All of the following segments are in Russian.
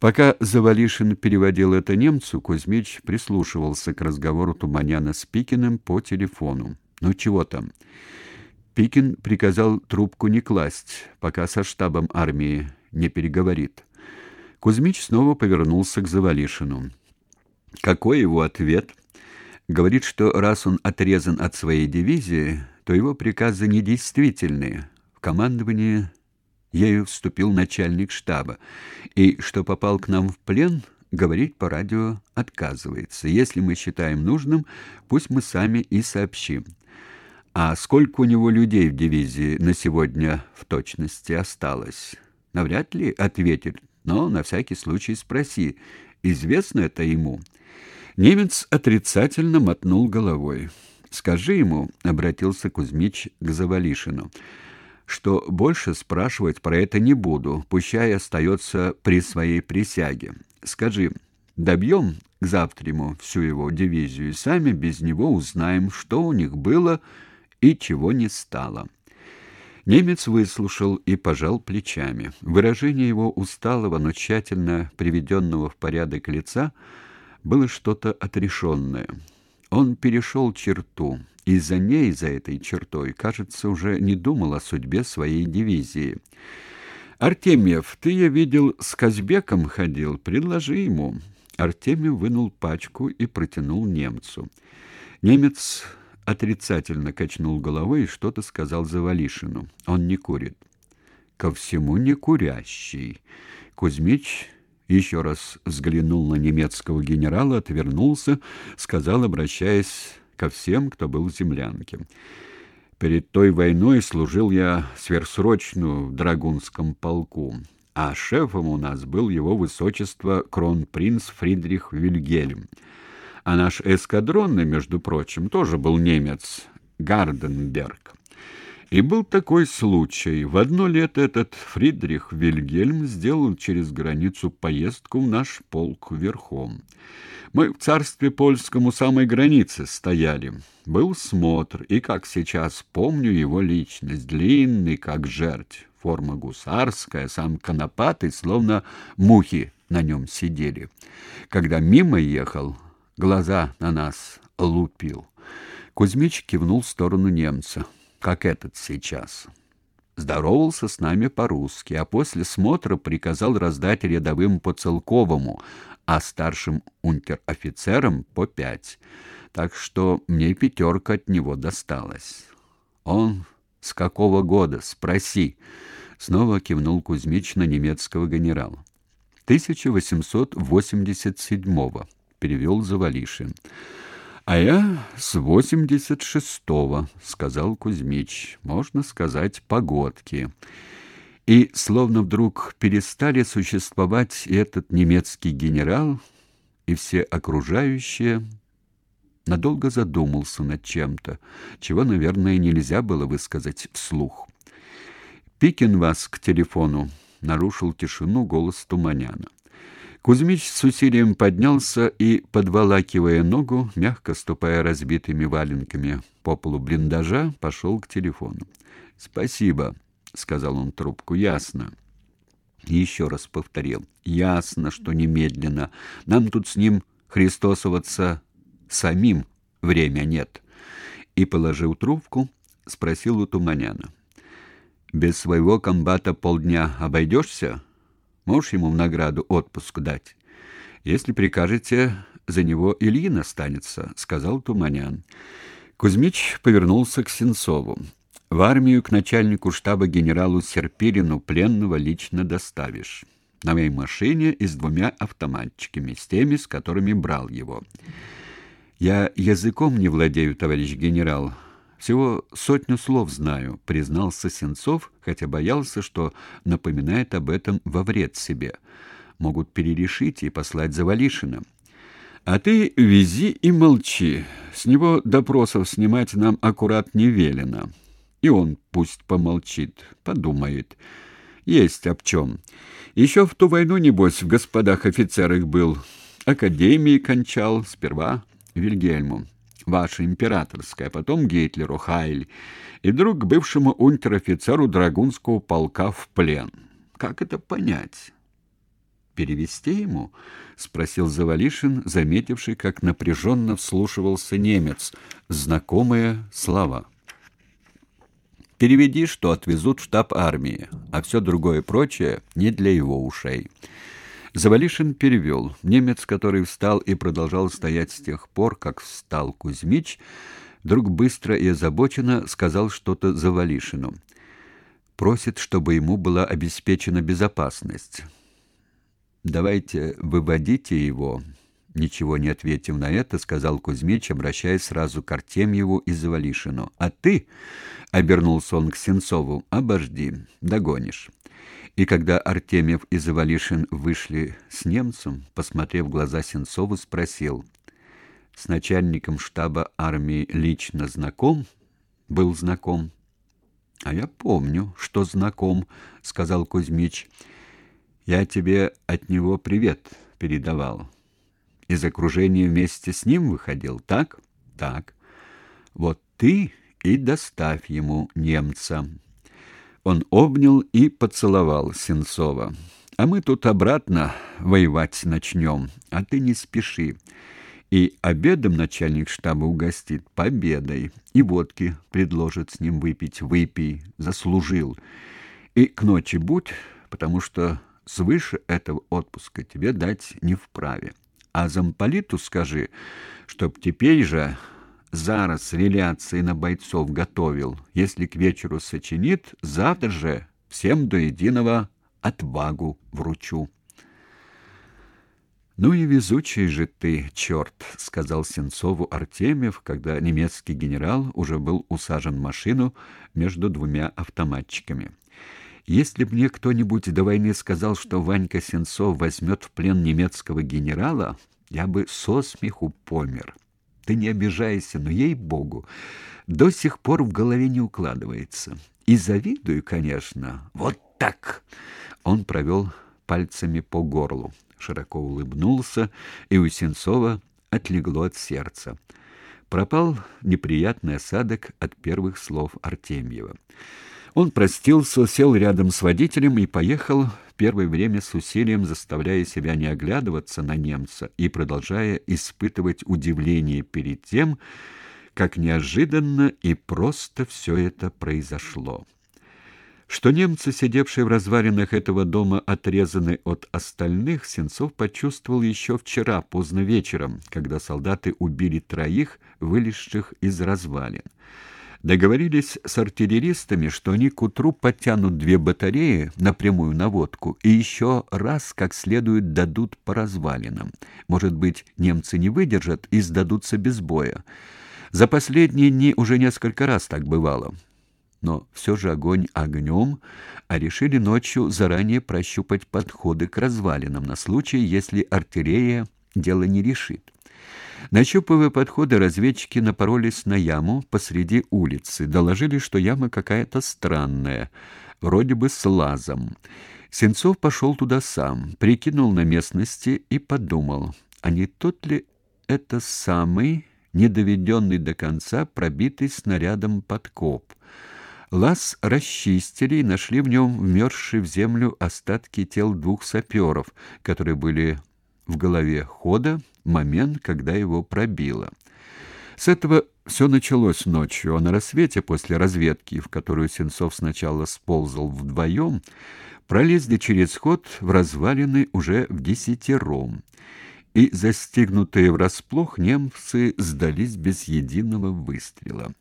Пока Завалишин переводил это немцу, Кузьмич прислушивался к разговору Туманяна с Пикиным по телефону. «Ну чего там?» Пикин приказал трубку не класть, пока со штабом армии не переговорит. Кузьмич снова повернулся к Завалишину. Какой его ответ? Говорит, что раз он отрезан от своей дивизии, то его приказы недействительны. В командовании ею вступил начальник штаба, и что попал к нам в плен, говорить по радио отказывается. Если мы считаем нужным, пусть мы сами и сообщим. А сколько у него людей в дивизии на сегодня в точности осталось? Навряд ли ответит, но на всякий случай спроси. Известно это ему. Немец отрицательно мотнул головой. Скажи ему, обратился Кузьмич к Завалишину что больше спрашивать про это не буду, пущай остается при своей присяге. Скажи, добьем к завтраму всю его дивизию и сами без него узнаем, что у них было и чего не стало. Немец выслушал и пожал плечами. Выражение его усталого, но тщательно приведенного в порядок лица было что-то отрешенное. Он перешел черту, и за ней, за этой чертой, кажется, уже не думал о судьбе своей дивизии. Артемьев, ты я видел с Казбеком ходил, предложи ему. Артемьев вынул пачку и протянул немцу. Немец отрицательно качнул головой и что-то сказал Завалишину. Он не курит. Ко всему не курящий. Кузьмич еще раз взглянул на немецкого генерала, отвернулся, сказал, обращаясь ко всем, кто был в землянке. Перед той войной служил я сверхсрочно в драгунском полку, а шефом у нас был его высочество кронпринц Фридрих Вильгельм. А наш эскадронный, между прочим, тоже был немец, Гарденберг. И был такой случай. В одно лето этот Фридрих Вильгельм сделал через границу поездку в наш полк верхом. Мы в царстве польском у самой границы стояли. Был смотр, и, как сейчас помню, его личность, длинный, как жерть, форма гусарская, сам конопатый, словно мухи на нем сидели. Когда мимо ехал, глаза на нас лупил. Кузьмич кивнул в сторону немца как этот сейчас. Здоровался с нами по-русски, а после смотра приказал раздать рядовым по целковому, а старшим унтер-офицерам по пять. Так что мне пятерка от него досталась. Он с какого года, спроси. Снова кивнул Кузьмич на немецкого генерала. 1887-го, перевел Завалишин. А я с восемьдесят шестого, сказал Кузьмич. Можно сказать, погодки. И словно вдруг перестали существовать и этот немецкий генерал, и все окружающие, надолго задумался над чем-то, чего, наверное, нельзя было высказать вслух. Пикин вас к телефону нарушил тишину голос Туманяна. Кузьмич с усилием поднялся и, подволакивая ногу, мягко ступая разбитыми валенками по полу блиндажа, пошел к телефону. «Спасибо», — сказал он трубку, — «ясно». еще раз повторил. «Ясно, что немедленно. Нам тут с ним христосоваться самим время нет». И, положив трубку, спросил у Туманяна. «Без своего комбата полдня обойдешься?» Можешь ему в награду отпуск дать? Если прикажете, за него Ильин останется, сказал Туманян. Кузьмич повернулся к Сенцову. В армию к начальнику штаба генералу Серпирину пленного лично доставишь. На моей машине и с двумя автоматчиками, с теми, с которыми брал его. Я языком не владею, товарищ генерал, всего сотню слов знаю, признался Сенцов, хотя боялся, что напоминает об этом во вред себе. Могут перерешить и послать за Валишиным. А ты вези и молчи. С него допросов снимать нам аккурат не велено. И он пусть помолчит, подумает. Есть об чем. Еще в ту войну, небось, в господах офицерах был. Академии кончал, сперва Вильгельму ваше императорское, а потом Гитлеру, Хайль, и вдруг к бывшему унтер-офицеру Драгунского полка в плен. Как это понять? перевести ему?» — спросил Завалишин, заметивший, как напряженно вслушивался немец. Знакомые слова. «Переведи, что отвезут в штаб армии, а все другое прочее не для его ушей». Завалишин перевел. Немец, который встал и продолжал стоять с тех пор, как встал Кузьмич, вдруг быстро и озабоченно сказал что-то Завалишину. Просит, чтобы ему была обеспечена безопасность. Давайте выводите его. Ничего не ответив на это, сказал Кузьмич, обращаясь сразу к Артемьеву и Завалишину. А ты, обернулся он к Сенцову, обожди, догонишь. И когда Артемьев и Завалишин вышли с немцем, посмотрев в глаза Сенцову, спросил: "С начальником штаба армии лично знаком? Был знаком?" "А я помню, что знаком", сказал Кузьмич. Я тебе от него привет передавал. Из окружения вместе с ним выходил, так? Так. Вот ты и доставь ему немца. Он обнял и поцеловал Сенцова. А мы тут обратно воевать начнем, а ты не спеши. И обедом начальник штаба угостит победой, и водки предложит с ним выпить. Выпей, заслужил. И к ночи будь, потому что свыше этого отпуска тебе дать не вправе. А замполиту скажи, чтоб теперь же зараз реляции на бойцов готовил. Если к вечеру сочинит, завтра же всем до единого отвагу вручу. Ну и везучий же ты, черт», — сказал Сенцову Артемьев, когда немецкий генерал уже был усажен в машину между двумя автоматчиками. Если б мне кто-нибудь до войны сказал, что Ванька Сенцов возьмет в плен немецкого генерала, я бы со смеху помер. Ты не обижайся, но ей-богу, до сих пор в голове не укладывается. И завидую, конечно. Вот так. Он провел пальцами по горлу, широко улыбнулся, и у Сенцова отлегло от сердца. Пропал неприятный осадок от первых слов Артемьева. Он простился, сел рядом с водителем и поехал первое время с усилием заставляя себя не оглядываться на немца и продолжая испытывать удивление перед тем, как неожиданно и просто все это произошло. Что немцы, сидевшие в развалинах этого дома, отрезаны от остальных, Сенцов почувствовал еще вчера, поздно вечером, когда солдаты убили троих, вылезших из развалин. Договорились с артиллеристами, что они к утру подтянут две батареи на прямую наводку и еще раз как следует дадут по развалинам. Может быть, немцы не выдержат и сдадутся без боя. За последние дни уже несколько раз так бывало. Но все же огонь огнем, а решили ночью заранее прощупать подходы к развалинам на случай, если артиллерия дело не решит. Нащупывая подходы, разведчики напоролись на яму посреди улицы. Доложили, что яма какая-то странная, вроде бы с лазом. Сенцов пошел туда сам, прикинул на местности и подумал, а не тот ли это самый, недоведенный до конца, пробитый снарядом подкоп. Лаз расчистили и нашли в нем вмерзшие в землю остатки тел двух саперов, которые были в голове хода момент, когда его пробило. С этого все началось ночью, а на рассвете после разведки, в которую Сенцов сначала сползал вдвоем, пролезли через ход в развалины уже в десятером. И застигнутые врасплох немцы сдались без единого выстрела.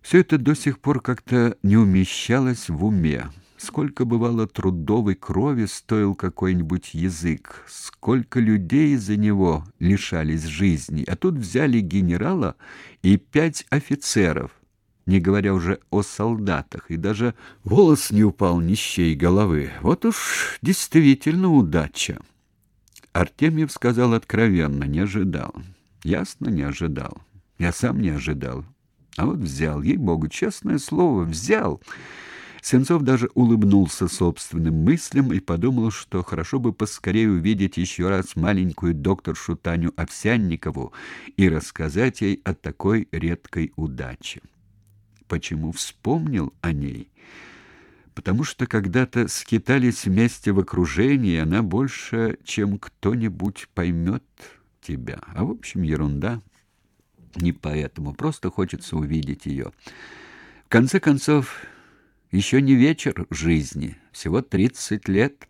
Все это до сих пор как-то не умещалось в уме. Сколько бывало трудовой крови стоил какой-нибудь язык, сколько людей из-за него лишались жизни, а тут взяли генерала и пять офицеров, не говоря уже о солдатах, и даже волос не упал ни чьей головы. Вот уж действительно удача. Артемьев сказал откровенно, не ожидал. Ясно, не ожидал. Я сам не ожидал. А вот взял, ей-богу, честное слово, взял. Сенцов даже улыбнулся собственным мыслям и подумал, что хорошо бы поскорее увидеть еще раз маленькую докторшу Таню Овсянникову и рассказать ей о такой редкой удаче. Почему вспомнил о ней? потому что когда-то скитались вместе в окружении, она больше, чем кто-нибудь поймет тебя. А в общем, ерунда. Не поэтому, просто хочется увидеть ее. В конце концов, еще не вечер жизни, всего тридцать лет.